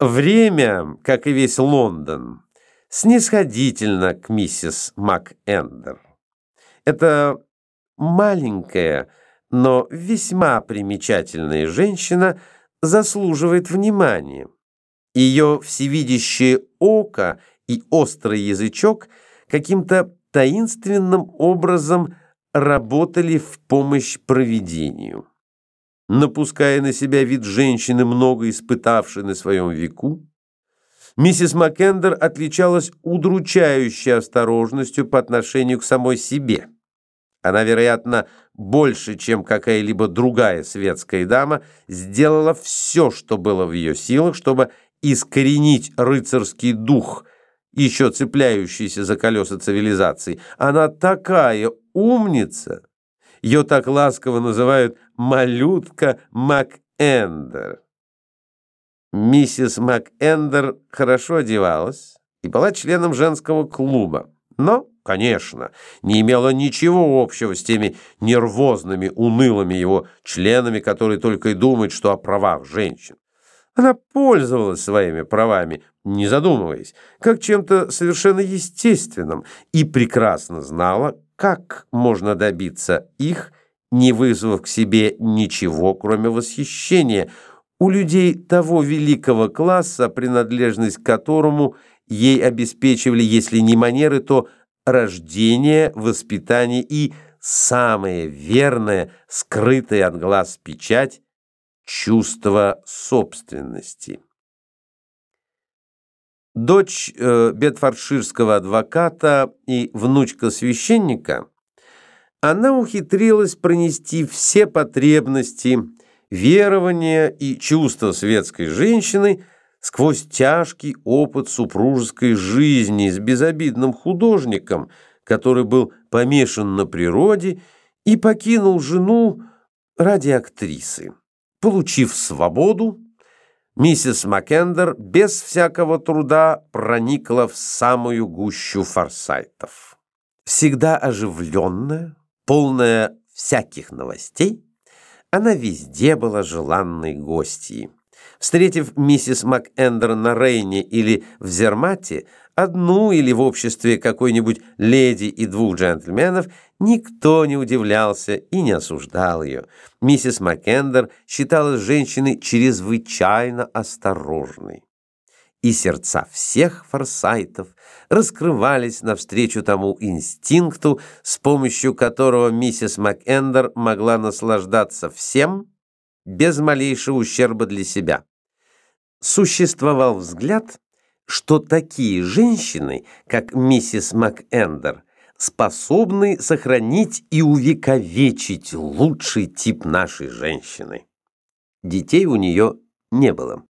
Время, как и весь Лондон, снисходительно к миссис МакЭндер. Это маленькая, но весьма примечательная женщина заслуживает внимания. Ее всевидящее око и острый язычок каким-то таинственным образом работали в помощь провидению напуская на себя вид женщины, много испытавшей на своем веку, миссис Маккендер отличалась удручающей осторожностью по отношению к самой себе. Она, вероятно, больше, чем какая-либо другая светская дама, сделала все, что было в ее силах, чтобы искоренить рыцарский дух, еще цепляющийся за колеса цивилизации. Она такая умница, ее так ласково называют «малютка МакЭндер». Миссис МакЭндер хорошо одевалась и была членом женского клуба, но, конечно, не имела ничего общего с теми нервозными, унылыми его членами, которые только и думают, что о правах женщин. Она пользовалась своими правами, не задумываясь, как чем-то совершенно естественным, и прекрасно знала, как можно добиться их, не вызвав к себе ничего, кроме восхищения, у людей того великого класса, принадлежность к которому ей обеспечивали, если не манеры, то рождение, воспитание и самое верное, скрытое от глаз печать, чувство собственности. Дочь э, бетфордширского адвоката и внучка священника, она ухитрилась пронести все потребности, верования и чувства светской женщины сквозь тяжкий опыт супружеской жизни с безобидным художником, который был помешан на природе и покинул жену ради актрисы. Получив свободу, Миссис Маккендер без всякого труда проникла в самую гущу форсайтов. Всегда оживленная, полная всяких новостей, она везде была желанной гостьей. Встретив миссис МакЭндер на Рейне или в Зермате, одну или в обществе какой-нибудь леди и двух джентльменов, никто не удивлялся и не осуждал ее. Миссис МакЭндер считалась женщиной чрезвычайно осторожной. И сердца всех форсайтов раскрывались навстречу тому инстинкту, с помощью которого миссис МакЭндер могла наслаждаться всем без малейшего ущерба для себя. Существовал взгляд, что такие женщины, как миссис МакЭндер, способны сохранить и увековечить лучший тип нашей женщины. Детей у нее не было.